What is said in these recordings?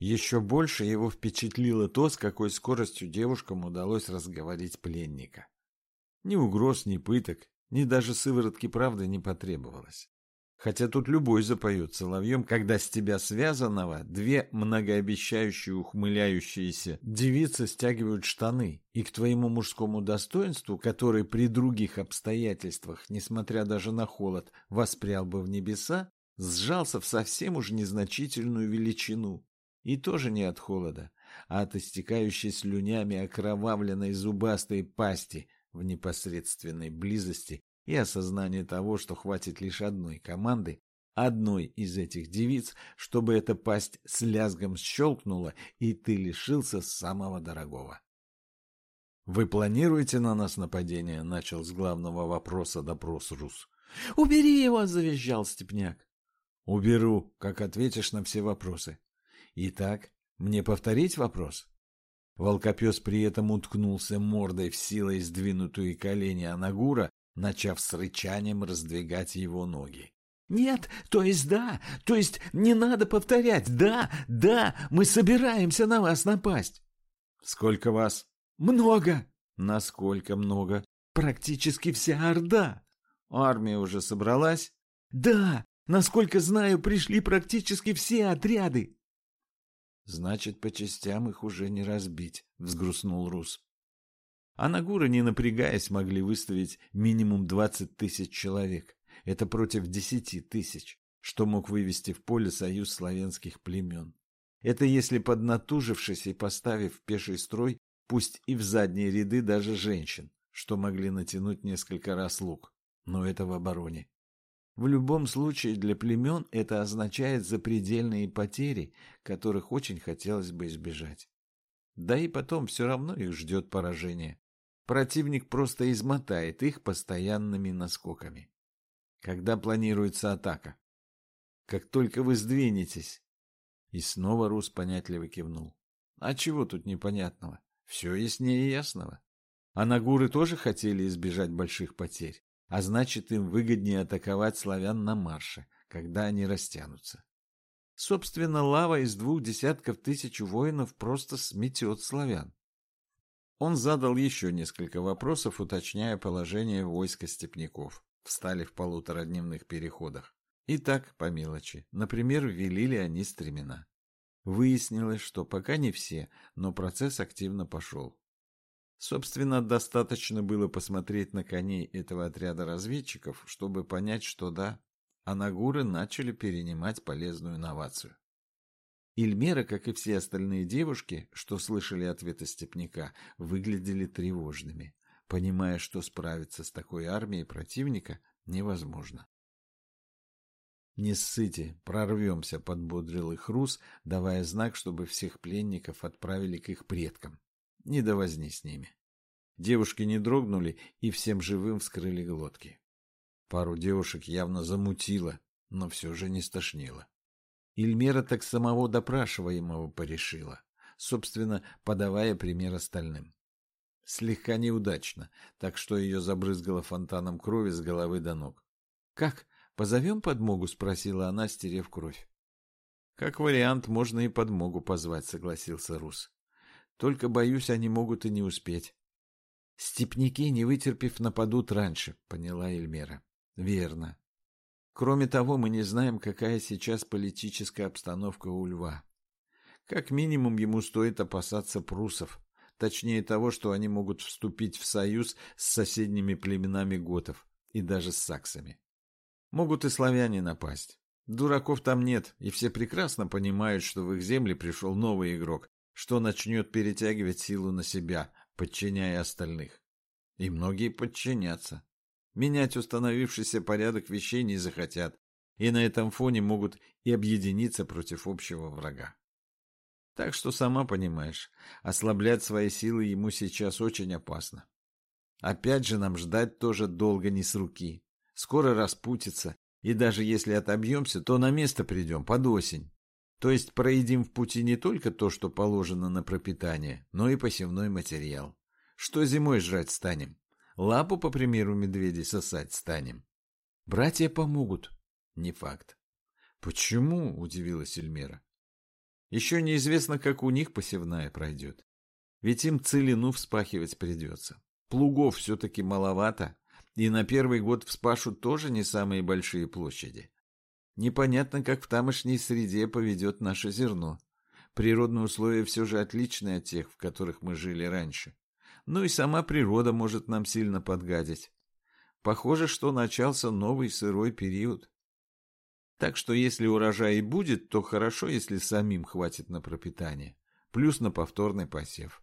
Еще больше его впечатлило то, с какой скоростью девушкам удалось разговорить пленника. Ни угроз, ни пыток, ни даже сыворотки правды не потребовалось. Хотя тут любой запоет соловьем, когда с тебя связанного две многообещающие ухмыляющиеся девицы стягивают штаны, и к твоему мужскому достоинству, который при других обстоятельствах, несмотря даже на холод, воспрял бы в небеса, сжался в совсем уж незначительную величину. И тоже не от холода, а от истекающей слюнями окровавленной зубастой пасти в непосредственной близости и осознание того, что хватит лишь одной команды, одной из этих девиц, чтобы эта пасть с лязгом щелкнула, и ты лишился самого дорогого. «Вы планируете на нас нападение?» — начал с главного вопроса допрос Рус. «Убери его!» — завизжал Степняк. «Уберу, как ответишь на все вопросы. Итак, мне повторить вопрос?» Волкопес при этом уткнулся мордой в силой сдвинутую колени Анагура начав с рычанием раздвигать его ноги. «Нет, то есть да, то есть не надо повторять, да, да, мы собираемся на вас напасть». «Сколько вас?» «Много». «Насколько много?» «Практически вся Орда». «Армия уже собралась?» «Да, насколько знаю, пришли практически все отряды». «Значит, по частям их уже не разбить», — взгрустнул Рус. А Нагуры, не напрягаясь, могли выставить минимум 20 тысяч человек. Это против 10 тысяч, что мог вывести в поле союз славянских племен. Это если поднатужившись и поставив пеший строй, пусть и в задние ряды даже женщин, что могли натянуть несколько раз лук. Но это в обороне. В любом случае для племен это означает запредельные потери, которых очень хотелось бы избежать. Да и потом все равно их ждет поражение противник просто измотает их постоянными наскоками. Когда планируется атака? Как только вы сдвинетесь. И снова Рус понятливо кивнул. А чего тут непонятного? Все яснее ясного. А нагуры тоже хотели избежать больших потерь, а значит им выгоднее атаковать славян на марше, когда они растянутся. Собственно, лава из двух десятков тысяч воинов просто сметет славян. Он задал еще несколько вопросов, уточняя положение войска степняков. Встали в полуторадневных переходах. И так, по мелочи. Например, ввели ли они стремена. Выяснилось, что пока не все, но процесс активно пошел. Собственно, достаточно было посмотреть на коней этого отряда разведчиков, чтобы понять, что да, анагуры начали перенимать полезную инновацию. Ильмера, как и все остальные девушки, что слышали ответы степняка, выглядели тревожными, понимая, что справиться с такой армией противника невозможно. «Не ссыте, прорвемся», — подбодрил их Рус, давая знак, чтобы всех пленников отправили к их предкам. Не до возни с ними. Девушки не дрогнули и всем живым вскрыли глотки. Пару девушек явно замутило, но все же не стошнило. Ильмера так самого допрашиваемого порешила, собственно, подавая пример остальным. Слегка неудачно, так что ее забрызгало фонтаном крови с головы до ног. «Как? Позовем подмогу?» — спросила она, стерев кровь. «Как вариант, можно и подмогу позвать», — согласился Рус. «Только, боюсь, они могут и не успеть». «Степники, не вытерпев, нападут раньше», — поняла Эльмера. «Верно. Кроме того, мы не знаем, какая сейчас политическая обстановка у Льва. Как минимум, ему стоит опасаться прусов, точнее того, что они могут вступить в союз с соседними племенами готов и даже с саксами. Могут и славяне напасть. Дураков там нет, и все прекрасно понимают, что в их земли пришел новый игрок, что начнет перетягивать силу на себя, подчиняя остальных. И многие подчинятся. Менять установившийся порядок вещей не захотят, и на этом фоне могут и объединиться против общего врага. Так что, сама понимаешь, ослаблять свои силы ему сейчас очень опасно. Опять же нам ждать тоже долго не с руки. Скоро распутится, и даже если отобьемся, то на место придем под осень. То есть проедим в пути не только то, что положено на пропитание, но и посевной материал. Что зимой жрать станем? Лапу, по примеру медведей, сосать станем. Братья помогут. Не факт. Почему? Удивилась Эльмера. Еще неизвестно, как у них посевная пройдет. Ведь им целину вспахивать придется. Плугов все-таки маловато, и на первый год вспашут тоже не самые большие площади. Непонятно, как в тамошней среде поведет наше зерно. Природные условия все же отличны от тех, в которых мы жили раньше. Ну и сама природа может нам сильно подгадить. Похоже, что начался новый сырой период. Так что если урожай и будет, то хорошо, если самим хватит на пропитание, плюс на повторный посев.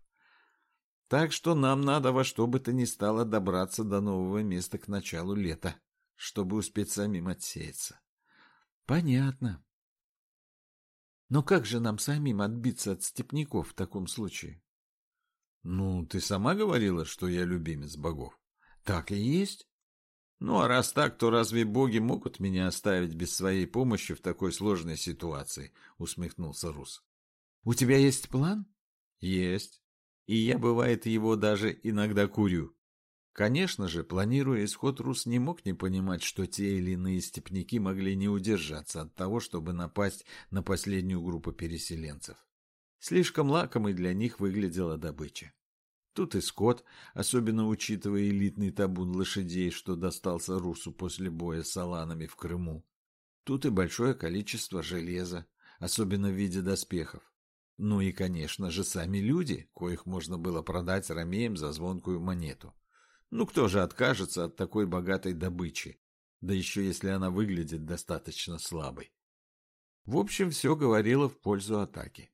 Так что нам надо во что бы то ни стало добраться до нового места к началу лета, чтобы успеть самим отсеяться. Понятно. Но как же нам самим отбиться от степняков в таком случае? Ну, ты сама говорила, что я любимец богов. Так и есть. Ну, а раз так, то разве боги могут меня оставить без своей помощи в такой сложной ситуации? Усмехнулся Рус. У тебя есть план? Есть и я, бывает, его даже иногда курю. Конечно же, планируя исход, Рус не мог не понимать, что те или иные степняки могли не удержаться от того, чтобы напасть на последнюю группу переселенцев. Слишком лакомой для них выглядела добыча. Тут и скот, особенно учитывая элитный табун лошадей, что достался Русу после боя с аланами в Крыму. Тут и большое количество железа, особенно в виде доспехов. Ну и, конечно же, сами люди, коих можно было продать ромеям за звонкую монету. Ну кто же откажется от такой богатой добычи, да еще если она выглядит достаточно слабой. В общем, все говорило в пользу атаки.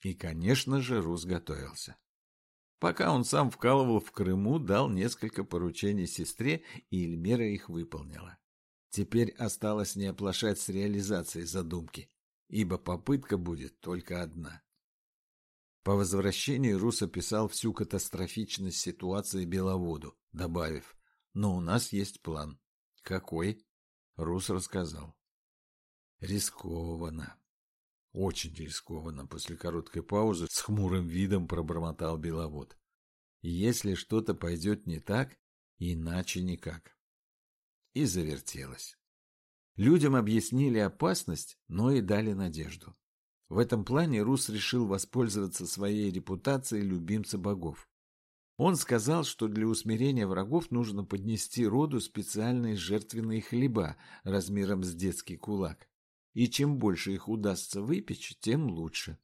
И, конечно же, Рус готовился. Пока он сам вкалывал в Крыму, дал несколько поручений сестре, и Эльмира их выполнила. Теперь осталось не оплошать с реализацией задумки ибо попытка будет только одна. По возвращении Рус описал всю катастрофичность ситуации Беловоду, добавив, «Но у нас есть план». «Какой?» Рус рассказал. «Рискованно». Очень рискованно, после короткой паузы с хмурым видом пробормотал Беловод. «Если что-то пойдет не так, иначе никак». И завертелось. Людям объяснили опасность, но и дали надежду. В этом плане Рус решил воспользоваться своей репутацией любимца богов. Он сказал, что для усмирения врагов нужно поднести роду специальные жертвенные хлеба размером с детский кулак. И чем больше их удастся выпечь, тем лучше.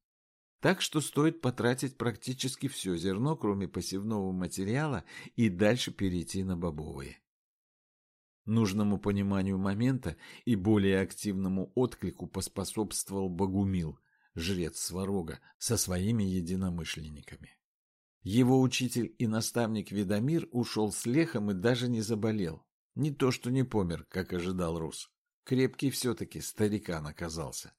Так что стоит потратить практически все зерно, кроме посевного материала, и дальше перейти на бобовые. Нужному пониманию момента и более активному отклику поспособствовал Богумил, жрец Сварога, со своими единомышленниками. Его учитель и наставник Ведомир ушел с лехом и даже не заболел. Не то что не помер, как ожидал Рус. Крепкий все-таки старикан оказался.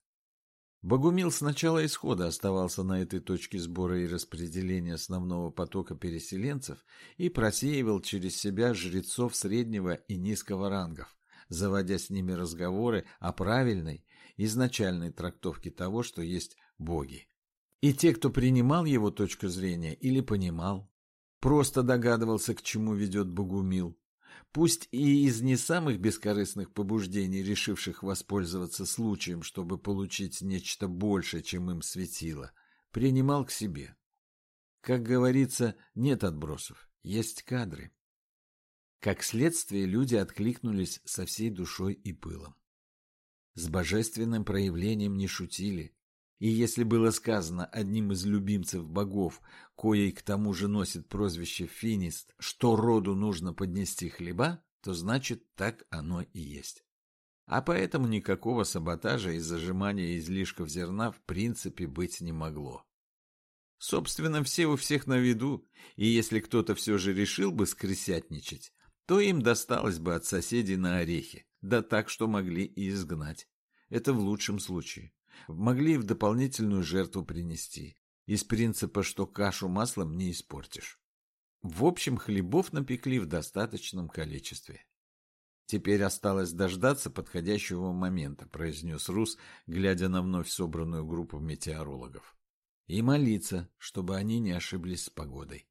Богумил с начала исхода оставался на этой точке сбора и распределения основного потока переселенцев и просеивал через себя жрецов среднего и низкого рангов, заводя с ними разговоры о правильной, изначальной трактовке того, что есть боги. И те, кто принимал его точку зрения или понимал, просто догадывался, к чему ведет Богумил, пусть и из не самых бескорыстных побуждений, решивших воспользоваться случаем, чтобы получить нечто большее, чем им светило, принимал к себе. Как говорится, нет отбросов, есть кадры. Как следствие, люди откликнулись со всей душой и пылом. С божественным проявлением не шутили, и если было сказано одним из любимцев богов, коей к тому же носит прозвище Финист, что роду нужно поднести хлеба, то значит так оно и есть. А поэтому никакого саботажа и зажимания излишков зерна в принципе быть не могло. Собственно, все у всех на виду, и если кто-то все же решил бы скрысятничать, то им досталось бы от соседей на орехи, да так, что могли и изгнать. Это в лучшем случае могли в дополнительную жертву принести, из принципа, что кашу маслом не испортишь. В общем, хлебов напекли в достаточном количестве. Теперь осталось дождаться подходящего момента, произнес Рус, глядя на вновь собранную группу метеорологов. И молиться, чтобы они не ошиблись с погодой.